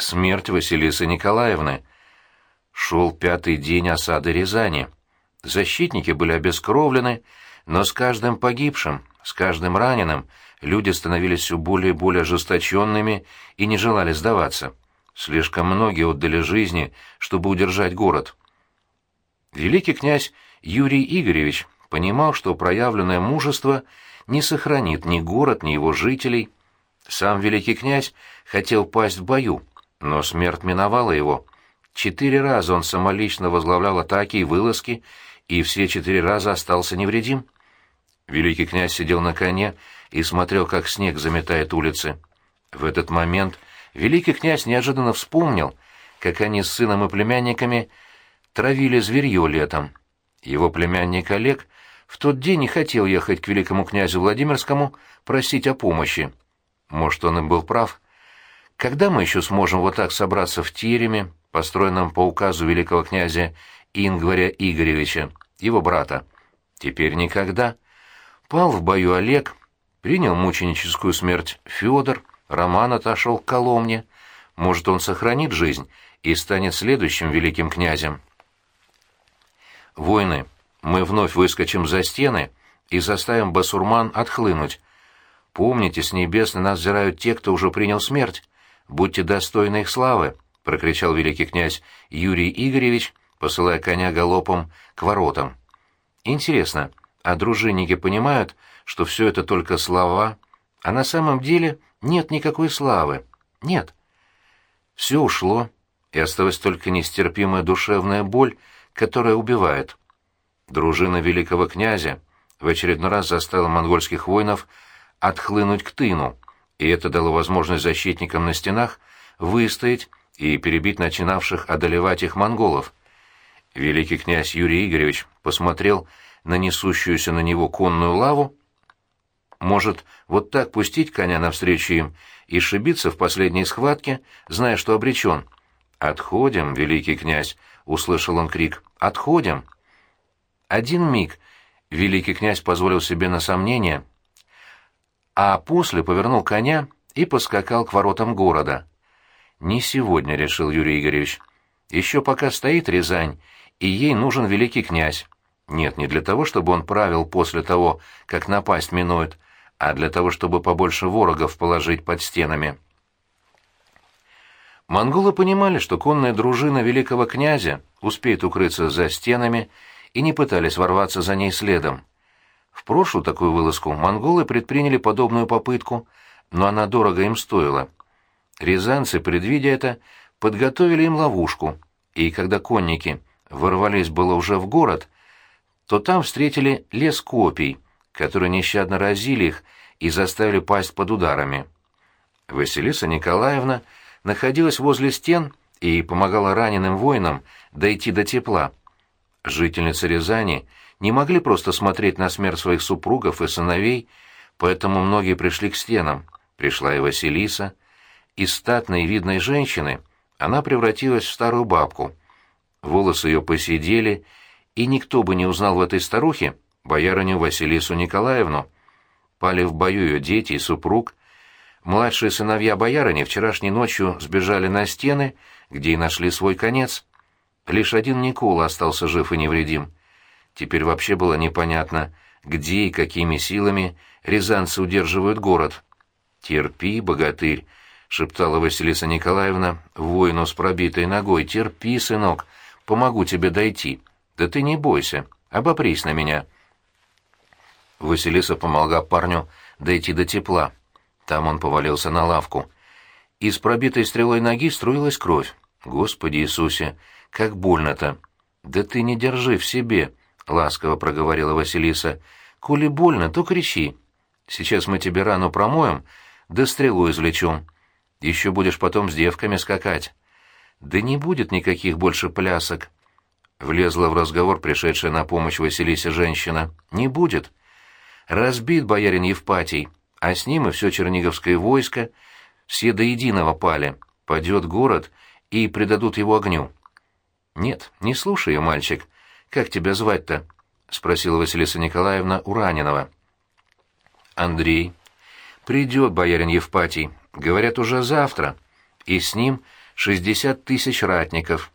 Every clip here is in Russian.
Смерть Василисы Николаевны. Шел пятый день осады Рязани. Защитники были обескровлены, но с каждым погибшим, с каждым раненым люди становились все более и более ожесточенными и не желали сдаваться. Слишком многие отдали жизни, чтобы удержать город. Великий князь Юрий Игоревич понимал, что проявленное мужество не сохранит ни город, ни его жителей. Сам великий князь хотел пасть в бою, но смерть миновала его. Четыре раза он самолично возглавлял атаки и вылазки, и все четыре раза остался невредим. Великий князь сидел на коне и смотрел, как снег заметает улицы. В этот момент великий князь неожиданно вспомнил, как они с сыном и племянниками травили зверье летом. Его племянник Олег в тот день не хотел ехать к великому князю Владимирскому просить о помощи. Может, он и был прав. Когда мы еще сможем вот так собраться в тереме, построенном по указу великого князя Ингваря Игоревича, его брата? Теперь никогда. Пал в бою Олег, принял мученическую смерть Федор, Роман отошел к Коломне. Может, он сохранит жизнь и станет следующим великим князем. Войны, мы вновь выскочим за стены и заставим басурман отхлынуть. Помните, с небес на нас взирают те, кто уже принял смерть. Будьте достойны их славы, — прокричал великий князь Юрий Игоревич, посылая коня галопом к воротам. Интересно, а дружинники понимают, что все это только слова, а на самом деле нет никакой славы? Нет. Все ушло, и осталась только нестерпимая душевная боль, которая убивает. Дружина великого князя в очередной раз заставила монгольских воинов отхлынуть к тыну, и это дало возможность защитникам на стенах выстоять и перебить начинавших одолевать их монголов. Великий князь Юрий Игоревич посмотрел на несущуюся на него конную лаву, может, вот так пустить коня навстречу им и шибиться в последней схватке, зная, что обречен? «Отходим, великий князь!» — услышал он крик. «Отходим!» Один миг великий князь позволил себе на сомнение, а после повернул коня и поскакал к воротам города. «Не сегодня», — решил Юрий Игоревич. «Еще пока стоит Рязань, и ей нужен великий князь. Нет, не для того, чтобы он правил после того, как напасть минует, а для того, чтобы побольше ворогов положить под стенами. Монголы понимали, что конная дружина великого князя успеет укрыться за стенами, и не пытались ворваться за ней следом. В прошлую такую вылазку монголы предприняли подобную попытку, но она дорого им стоила. Рязанцы, предвидя это, подготовили им ловушку, и когда конники ворвались было уже в город, то там встретили лес копий, которые нещадно разили их и заставили пасть под ударами. Василиса Николаевна находилась возле стен и помогала раненым воинам дойти до тепла. Жительницы Рязани не могли просто смотреть на смерть своих супругов и сыновей, поэтому многие пришли к стенам. Пришла и Василиса. Из статной видной женщины она превратилась в старую бабку. Волосы ее посидели, и никто бы не узнал в этой старухе боярыню Василису Николаевну. Пали в бою ее дети и супруг. Младшие сыновья боярыни вчерашней ночью сбежали на стены, где и нашли свой конец. Лишь один Никола остался жив и невредим. Теперь вообще было непонятно, где и какими силами рязанцы удерживают город. «Терпи, богатырь», — шептала Василиса Николаевна воину с пробитой ногой. «Терпи, сынок, помогу тебе дойти». «Да ты не бойся, обопрись на меня». Василиса помогла парню дойти до тепла. Там он повалился на лавку. Из пробитой стрелой ноги струилась кровь. «Господи Иисусе, как больно-то!» «Да ты не держи в себе», — ласково проговорила Василиса. «Коли больно, то кричи. Сейчас мы тебе рану промоем, да стрелу извлечем. Еще будешь потом с девками скакать». «Да не будет никаких больше плясок», Влезла в разговор пришедшая на помощь Василисе женщина. «Не будет. Разбит боярин Евпатий, а с ним и все черниговское войско, все до единого пали. Падет город, и предадут его огню». «Нет, не слушай ее, мальчик. Как тебя звать-то?» — спросила Василиса Николаевна у раненого. «Андрей. Придет боярин Евпатий. Говорят, уже завтра. И с ним шестьдесят тысяч ратников.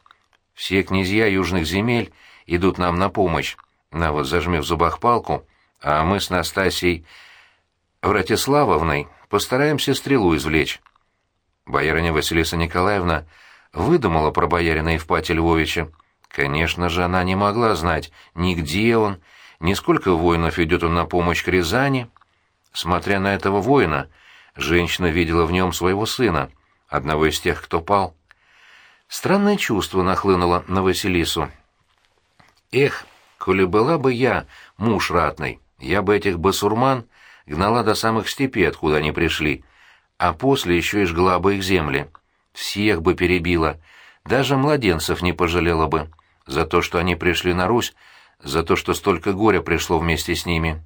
Все князья южных земель идут нам на помощь. На вот зажми в зубах палку, а мы с Настасьей Вратиславовной постараемся стрелу извлечь. Боярыня Василиса Николаевна выдумала про боярина Евпатия Львовича. Конечно же, она не могла знать ни где он, ни сколько воинов идет он на помощь к Рязани. Смотря на этого воина, женщина видела в нем своего сына, одного из тех, кто пал. Странное чувство нахлынуло на Василису. Эх, коли была бы я муж ратный, я бы этих басурман гнала до самых степей, откуда они пришли, а после еще и жгла бы их земли. Всех бы перебила, даже младенцев не пожалела бы, за то, что они пришли на Русь, за то, что столько горя пришло вместе с ними.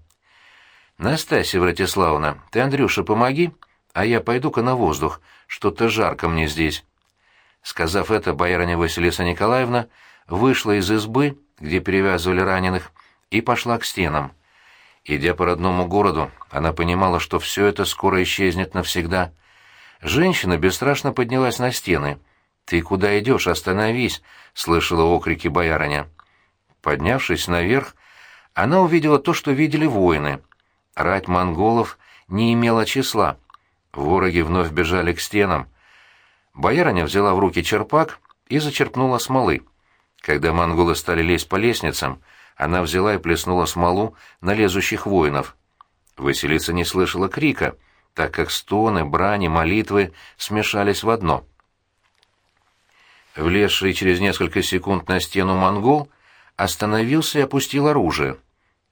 «Настасья Вратиславовна, ты, Андрюша, помоги, а я пойду-ка на воздух, что-то жарко мне здесь». Сказав это, боярыня Василиса Николаевна вышла из избы, где перевязывали раненых, и пошла к стенам. Идя по родному городу, она понимала, что все это скоро исчезнет навсегда. Женщина бесстрашно поднялась на стены. «Ты куда идешь? Остановись!» — слышала окрики боярыня. Поднявшись наверх, она увидела то, что видели воины. Рать монголов не имела числа. Вороги вновь бежали к стенам. Боярыня взяла в руки черпак и зачерпнула смолы. Когда монголы стали лезть по лестницам, она взяла и плеснула смолу на лезущих воинов. Василиса не слышала крика, так как стоны, брани, молитвы смешались в одно. Влезший через несколько секунд на стену монгол остановился и опустил оружие.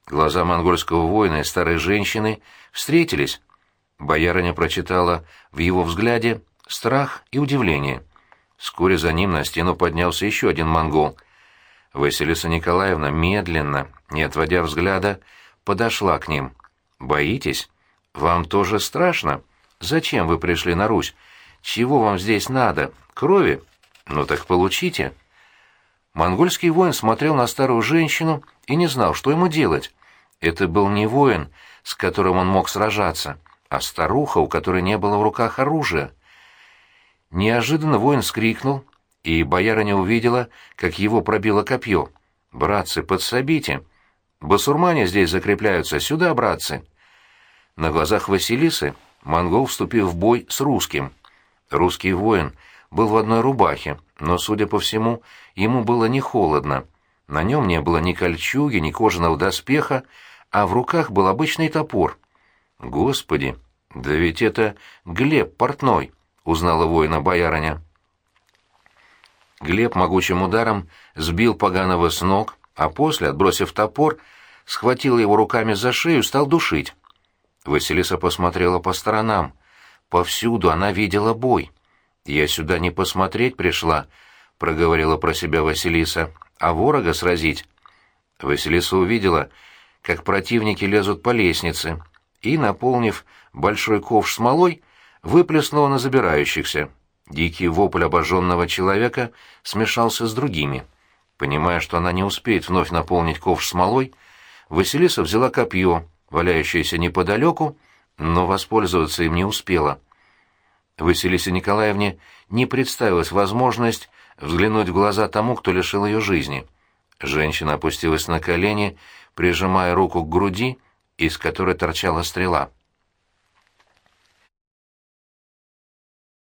Глаза монгольского воина и старой женщины встретились. Боярыня прочитала в его взгляде страх и удивление. Вскоре за ним на стену поднялся еще один монгол. Василиса Николаевна медленно, не отводя взгляда, подошла к ним. «Боитесь? Вам тоже страшно? Зачем вы пришли на Русь? Чего вам здесь надо? Крови? Ну так получите». Монгольский воин смотрел на старую женщину и не знал, что ему делать. Это был не воин, с которым он мог сражаться, а старуха, у которой не было в руках оружия. Неожиданно воин скрикнул, и боярыня увидела, как его пробило копье. «Братцы, подсобите! Басурмане здесь закрепляются, сюда, братцы!» На глазах Василисы монгол вступил в бой с русским. Русский воин был в одной рубахе, но, судя по всему, ему было не холодно. На нем не было ни кольчуги, ни кожаного доспеха, а в руках был обычный топор. «Господи, да ведь это Глеб Портной!» — узнала воина боярыня. Глеб могучим ударом сбил поганого с ног, а после, отбросив топор, схватил его руками за шею стал душить. Василиса посмотрела по сторонам. Повсюду она видела бой. «Я сюда не посмотреть пришла», — проговорила про себя Василиса, — «а ворога сразить». Василиса увидела, как противники лезут по лестнице, и, наполнив большой ковш смолой, выплеснула на забирающихся. Дикий вопль обожженного человека смешался с другими. Понимая, что она не успеет вновь наполнить ковш смолой, Василиса взяла копье, валяющееся неподалеку, но воспользоваться им не успела. Василисе Николаевне не представилась возможность взглянуть в глаза тому, кто лишил ее жизни. Женщина опустилась на колени, прижимая руку к груди, из которой торчала стрела.